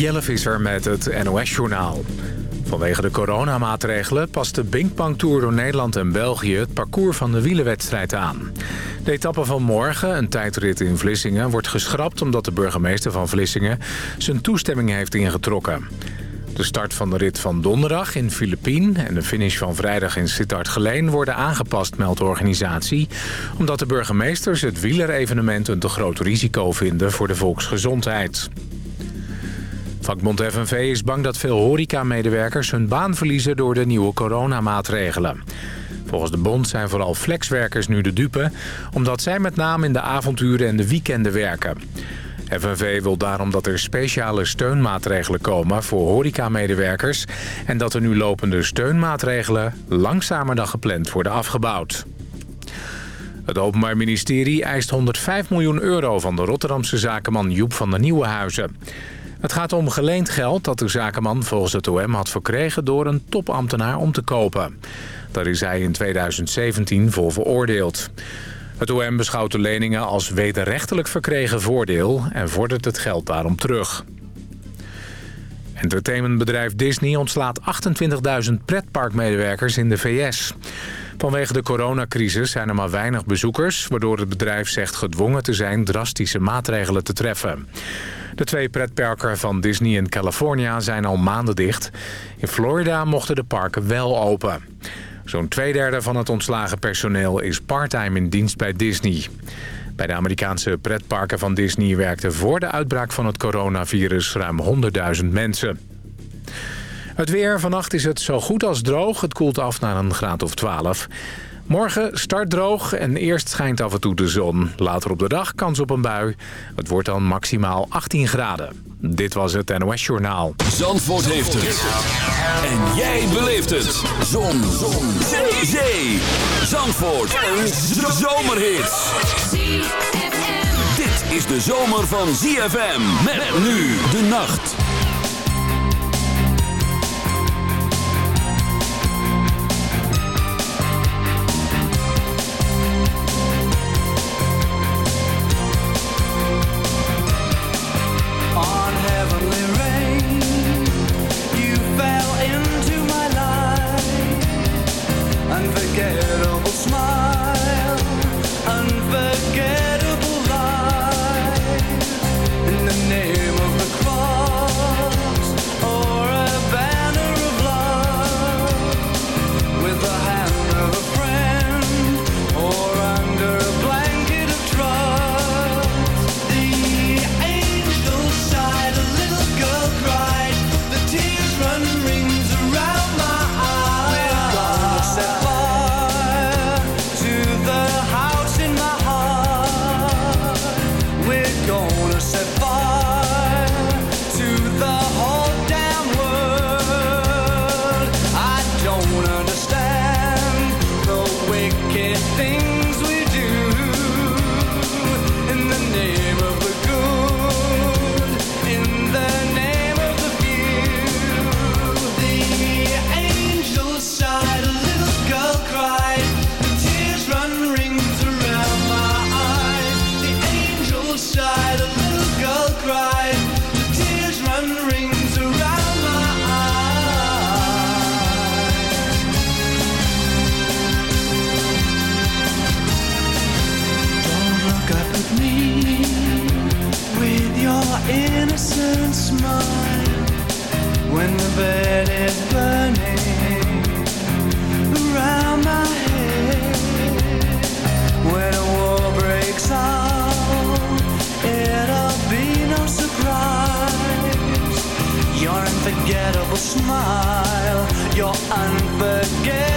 Jelle Visser met het NOS-journaal. Vanwege de coronamaatregelen past de Binkpang Tour door Nederland en België... het parcours van de wielenwedstrijd aan. De etappe van morgen, een tijdrit in Vlissingen, wordt geschrapt... omdat de burgemeester van Vlissingen zijn toestemming heeft ingetrokken. De start van de rit van donderdag in Filipien en de finish van vrijdag in Sittard-Geleen worden aangepast, meldt de organisatie. Omdat de burgemeesters het wielerevenement een te groot risico vinden voor de volksgezondheid. Vakbond FNV is bang dat veel horecamedewerkers hun baan verliezen door de nieuwe coronamaatregelen. Volgens de bond zijn vooral flexwerkers nu de dupe... omdat zij met name in de avonturen en de weekenden werken. FNV wil daarom dat er speciale steunmaatregelen komen voor horecamedewerkers... en dat er nu lopende steunmaatregelen langzamer dan gepland worden afgebouwd. Het Openbaar Ministerie eist 105 miljoen euro van de Rotterdamse zakenman Joep van der Nieuwenhuizen. Het gaat om geleend geld dat de zakenman volgens het OM had verkregen door een topambtenaar om te kopen. Daar is hij in 2017 voor veroordeeld. Het OM beschouwt de leningen als wederrechtelijk verkregen voordeel en vordert het geld daarom terug. Entertainmentbedrijf Disney ontslaat 28.000 pretparkmedewerkers in de VS. Vanwege de coronacrisis zijn er maar weinig bezoekers... waardoor het bedrijf zegt gedwongen te zijn drastische maatregelen te treffen. De twee pretparken van Disney in California zijn al maanden dicht. In Florida mochten de parken wel open. Zo'n tweederde van het ontslagen personeel is parttime in dienst bij Disney. Bij de Amerikaanse pretparken van Disney werkten voor de uitbraak van het coronavirus ruim 100.000 mensen. Het weer. Vannacht is het zo goed als droog. Het koelt af naar een graad of 12. Morgen start droog en eerst schijnt af en toe de zon. Later op de dag kans op een bui. Het wordt dan maximaal 18 graden. Dit was het NOS Journaal. Zandvoort heeft het. En jij beleeft het. Zon. zon. Zee. Zandvoort. Een zomerhit. Dit is de zomer van ZFM. Met nu de nacht. smile, you're unforgettable.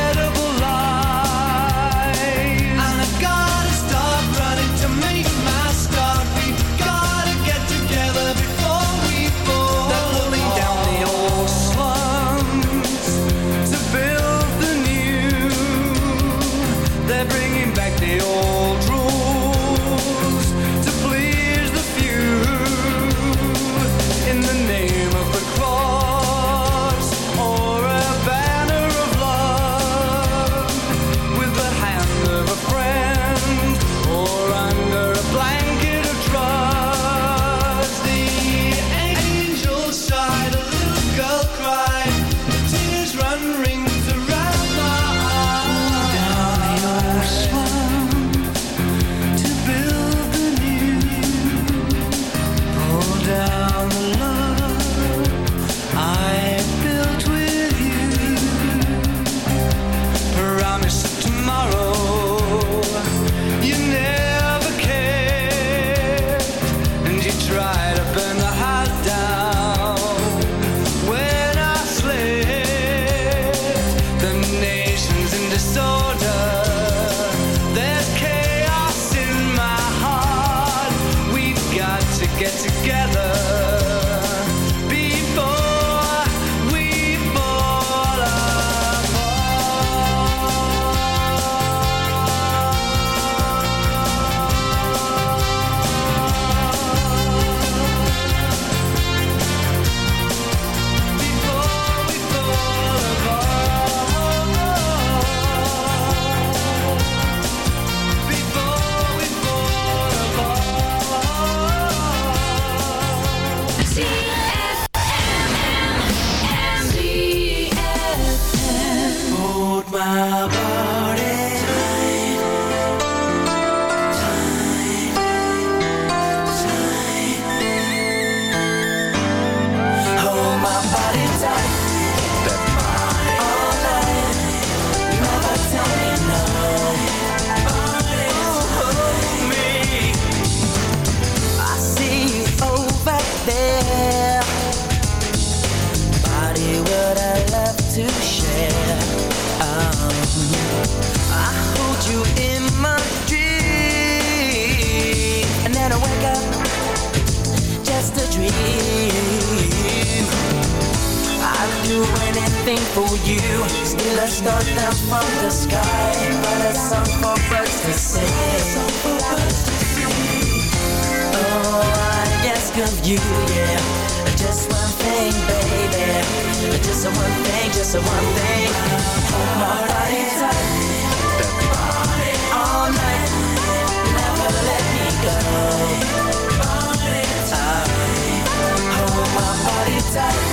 appetite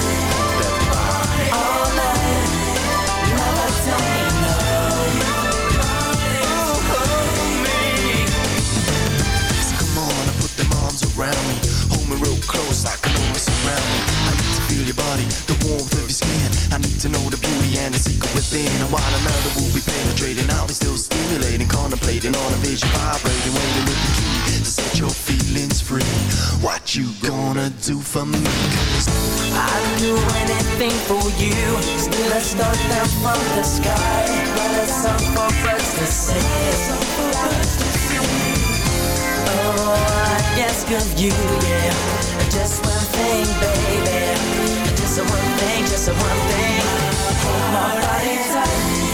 your body, the warmth of your skin. I need to know the beauty and the secret within. And while another will be penetrating, I'll be still stimulating, contemplating on a vision, vibrating, waiting with the key to set your feelings free. What you gonna do for me? Cause I'd do anything for you. Still, I start them from the sky, Let a song for us to sing. Yes, ask of you, yeah. Just one thing, baby. Just one thing, just one thing. Hold my body tight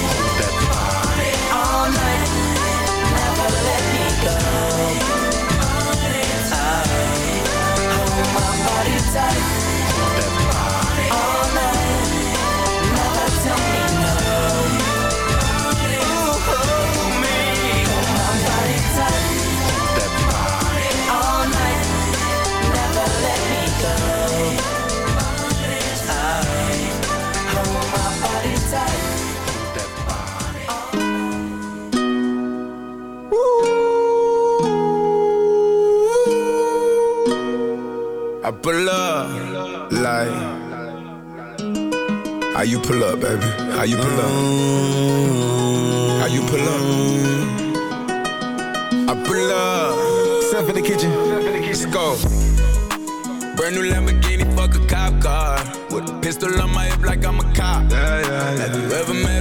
you pull up? How you pull up? I pull up. Step in the kitchen. Let's go. Brand new Lamborghini, fuck a cop car. With a pistol on my hip like I'm a cop. Yeah, yeah, yeah. Have you ever met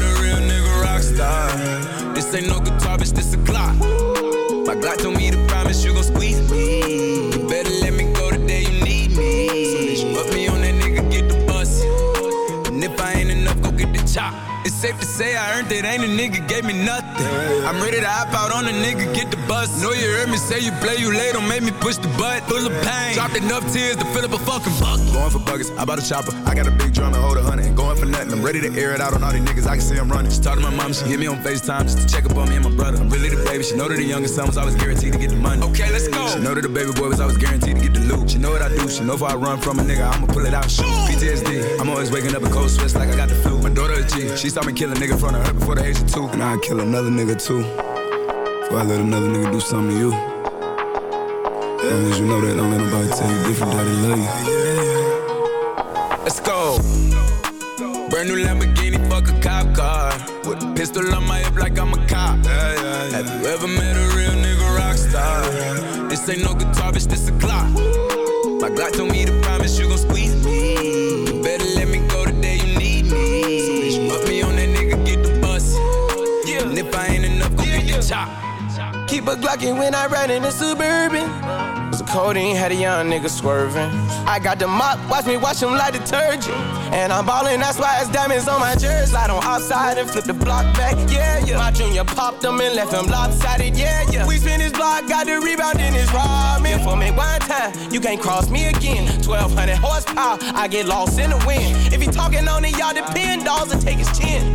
I'm ready to hop out on a nigga, get the bus. Know you heard me say you play, you late, don't make me push the butt. Full of pain, dropped enough tears fill up a fucking bucket. Going for buggers, I bought a chopper. I got a big drum and hold a hundred. Going for nothing, I'm ready to air it out on all these niggas. I can see I'm running. She talked to my mom, she hit me on FaceTime just to check up on me and my brother. I'm really the baby, she know that the youngest son was always guaranteed to get the money. Okay, let's go. She know that the baby boy was always guaranteed to get the loot. She know what I do, she know if I run from a nigga, I'ma pull it out. Shoot. PTSD, I'm always waking up in cold sweats like I got the flu. My daughter a G, she saw me kill a nigga in front of her before the age of two. And I'd kill another nigga too. Before I let another nigga do something to you. As long as you know that, don't let nobody tell you different, daddy love you. Let's go. Brand new Lamborghini, fuck a cop car. With a pistol on my hip like I'm a cop. Yeah, yeah, yeah. Have you ever met a real nigga rock star? This ain't no guitar, bitch, this a clock. My Glock told me to promise you gon' squeeze me. Better let me go the day you need me. So bitch, put me on that nigga, get the bus. Yeah. And if I ain't enough, go yeah, get the chop. Keep a Glockin' when I ride in the Suburban. Codeine had a young nigga swerving. I got the mop, watch me wash him like detergent. And I'm ballin', that's why it's diamonds on my jersey. Slide on outside and flip the block back, yeah, yeah. My junior popped him and left him lopsided, yeah, yeah. We spin his block, got the rebound in his ramen. For me one time, you can't cross me again. 1200 horsepower, I get lost in the wind. If he talking on it, y'all depend, dolls and take his chin.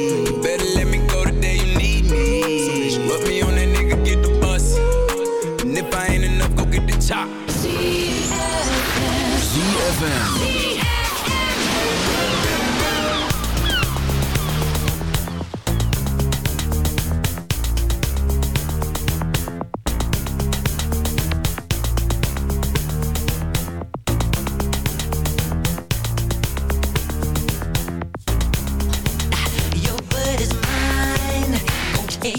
Better let me go the day you need me. So bitch, put me on that nigga, get the bus. And if I ain't enough, top. ZFM.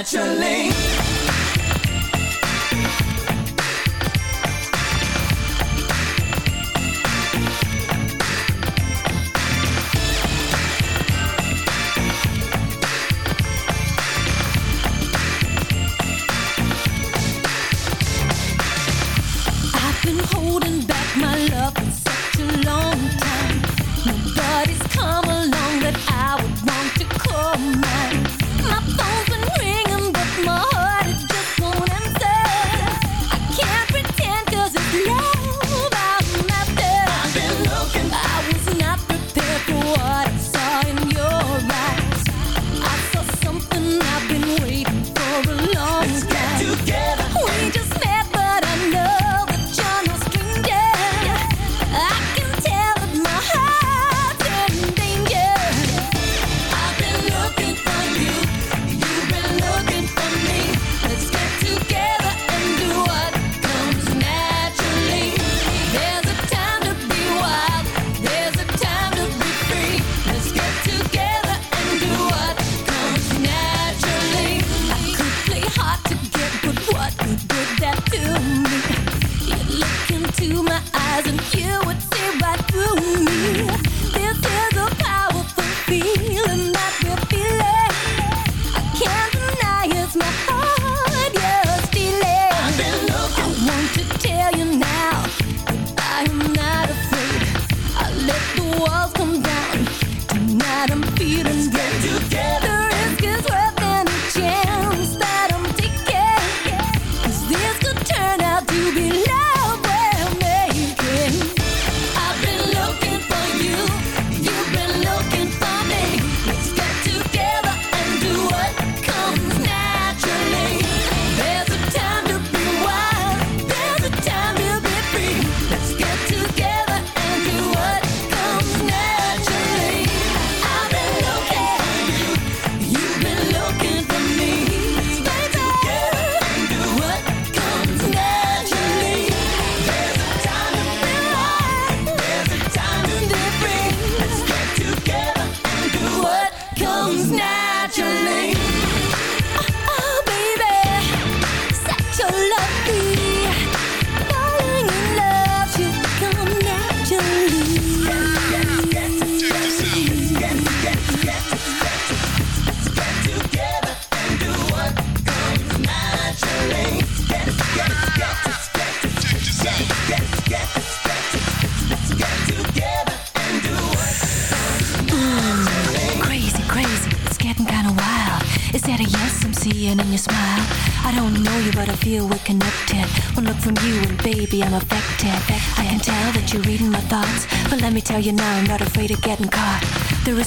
Naturally. your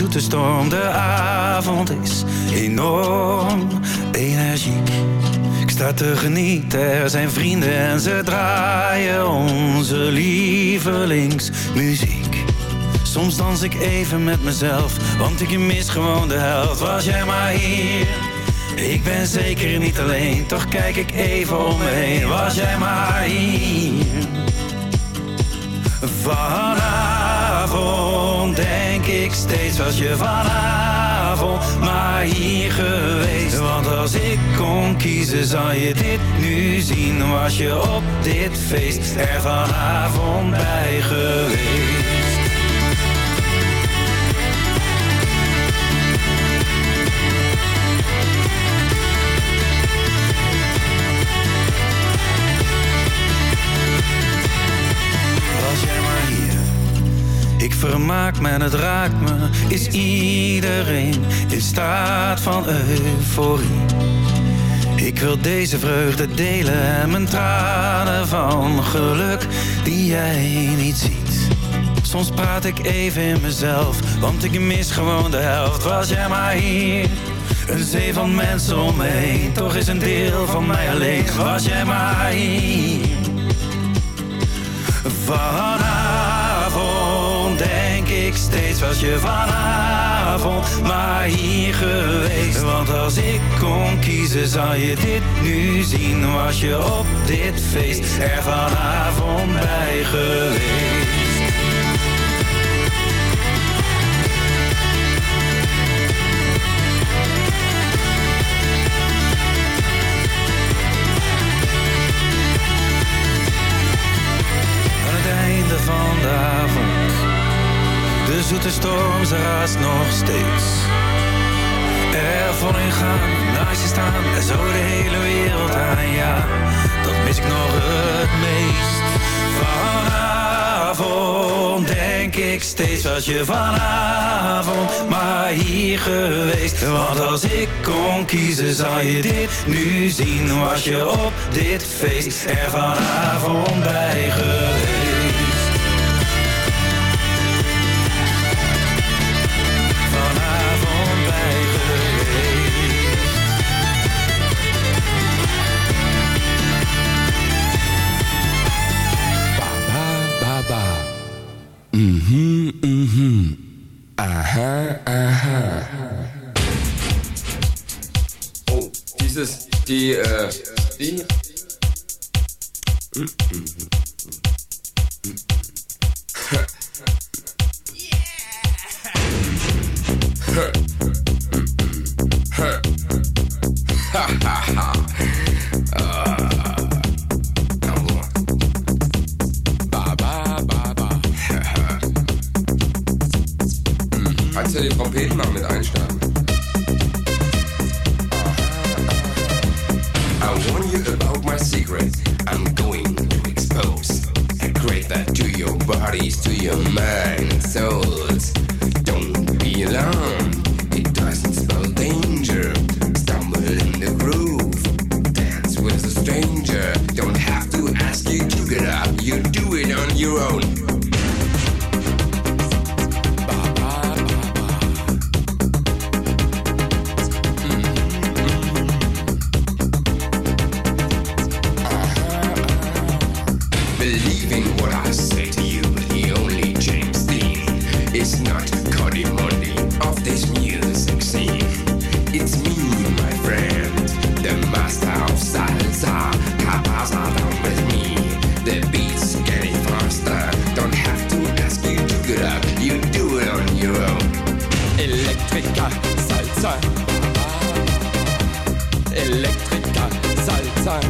Zoete storm. De avond is enorm energiek. Ik sta te genieten, er zijn vrienden en ze draaien onze lievelingsmuziek. Soms dans ik even met mezelf, want ik mis gewoon de helft. Was jij maar hier? Ik ben zeker niet alleen, toch kijk ik even om me heen. Was jij maar hier? Vanavond ik steeds was je vanavond maar hier geweest. Want als ik kon kiezen zou je dit nu zien. Was je op dit feest er vanavond bij geweest. Ik vermaak me en het raakt me. Is iedereen in staat van euforie? Ik wil deze vreugde delen en mijn tranen van geluk die jij niet ziet. Soms praat ik even in mezelf, want ik mis gewoon de helft. Was jij maar hier? Een zee van mensen om me heen, toch is een deel van mij alleen. Was jij maar hier? Ik steeds was je vanavond maar hier geweest. Want als ik kon kiezen zou je dit nu zien. Was je op dit feest er vanavond bij geweest. De storm, ze nog steeds. Er vol in gaan, naast je staan en zo de hele wereld aan, ja, dat mis ik nog het meest. Vanavond denk ik steeds was je vanavond maar hier geweest. Want als ik kon kiezen zou je dit nu zien. Was je op dit feest er vanavond bij geweest. Elektriker, Salsa. Elektriker, Salsa.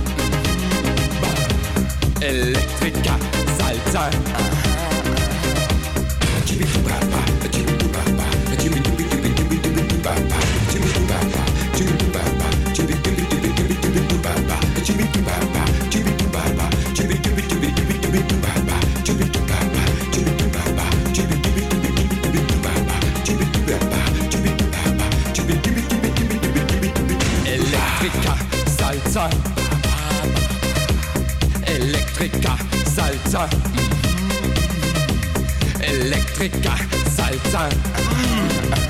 Elektriker, Salsa. Salsa. Salsa.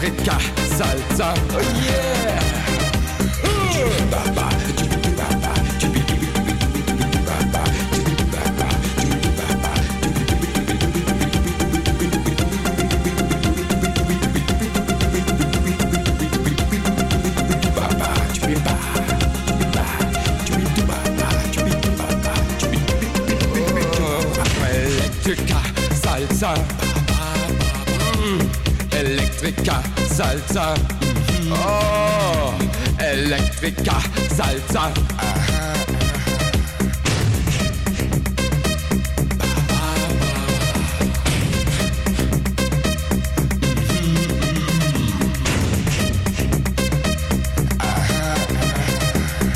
Africa Salsa, oh yeah. Baba, baba, baba, Electrica, Salsa. Mhm. Oh, Electrica, Salsa.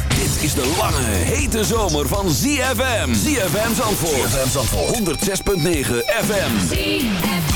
Dit is de lange, hete zomer van ZFM. ZFM Zandvoort. ZFM Zandvoort. 106.9 FM. I'm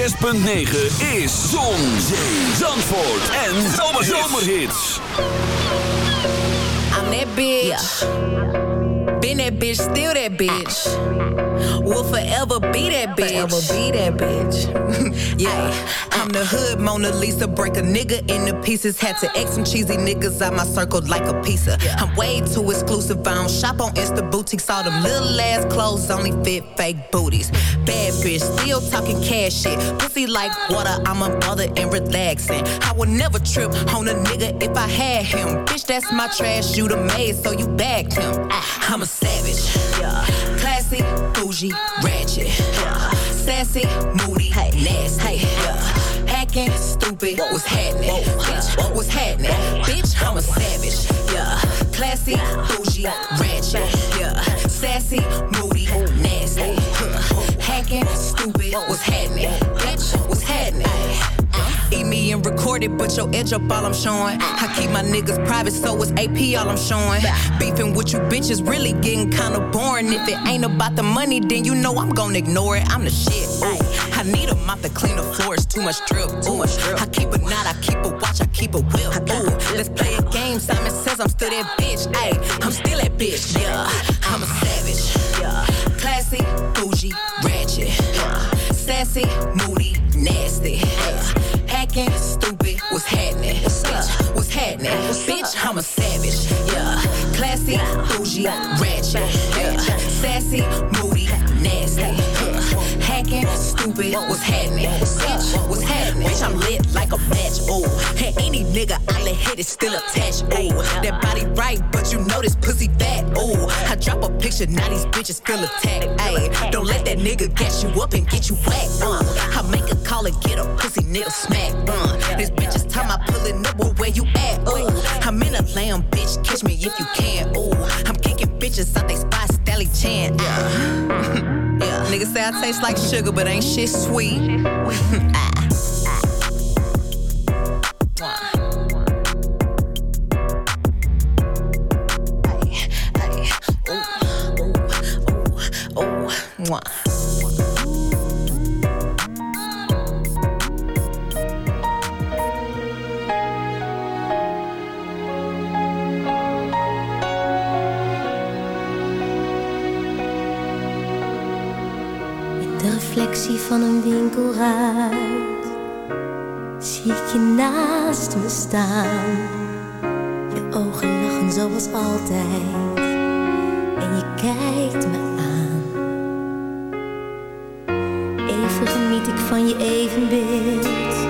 106.9 is Zon, Zee, Zandvoort en Zomerhits. I'm that bitch. Been that bitch, still that bitch. Will forever be that bitch. Forever be that bitch. yeah, I'm the hood Mona Lisa. Break a nigga into pieces. Had to X some cheesy niggas out my circle like a pizza. I'm way too exclusive. I don't shop on Insta boutiques. All them little ass clothes only fit fake booties. Bad bitch, still talking cash shit. Pussy like water. I'm a mother and relaxing. I would never trip on a nigga if I had him. Bitch, that's my trash. You the maid, so you bagged him. Ah. I'm a savage. Yeah. Classy, bougie, ratchet. Yeah. Sassy, moody, nasty. Yeah. Hacking, stupid, what's happening? Bitch, what's happening? Bitch, I'm a savage. Yeah. Classy, bougie, ratchet. Yeah. Sassy, moody, nasty. Huh. Hacking, stupid, what's happening? Bitch, what's happening? Eat me and record it, but your edge up all I'm showing. I keep my niggas private, so it's AP all I'm showing. Beefing with you bitches really getting kinda boring. If it ain't about the money, then you know I'm gonna ignore it. I'm the shit. Ooh. I need a mop to clean the floors, too much drip. Too much drip. I keep a knot, I keep a watch, I keep a whip. Ooh, let's play a game. Simon says I'm still that bitch. Ayy, I'm still that bitch. Yeah, I'm a savage. Yeah, classy, bougie, ratchet. Yeah. Sassy, moody. Hacking, stupid, what's happening? Bitch, what's happening? Bitch, I'm a savage. Yeah, classy, bougie, ratchet. Yeah, sassy, moody, nasty. Yeah. Hacking, stupid, what's happening? Bitch, what's happening? Bitch, I'm lit like a match. Ooh, and any nigga I let hit is still attached. Ooh, that body right, but you know this pussy fat. Ooh, I drop a picture, now these bitches feel attacked. Ayy, that nigga gas you up and get you whacked. Uh, I make a call and get a pussy nigga smack. Uh, this bitch is time I pulling up, well, where you at? Ooh, I'm in a lamb, bitch, catch me if you can. Ooh, I'm kicking bitches out they spot, Stally Chan. Yeah. yeah, niggas say I taste like sugar, but ain't shit sweet. ah. De reflectie van een winkelruit Zie ik je naast me staan. Je ogen lachen zoals altijd. En je kijkt me je evenbeeld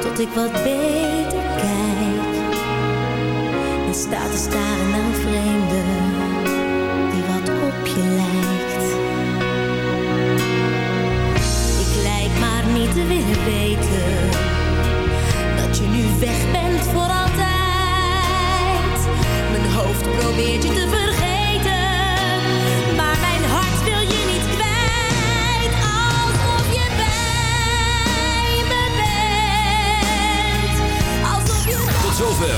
Tot ik wat beter kijk. En sta te staren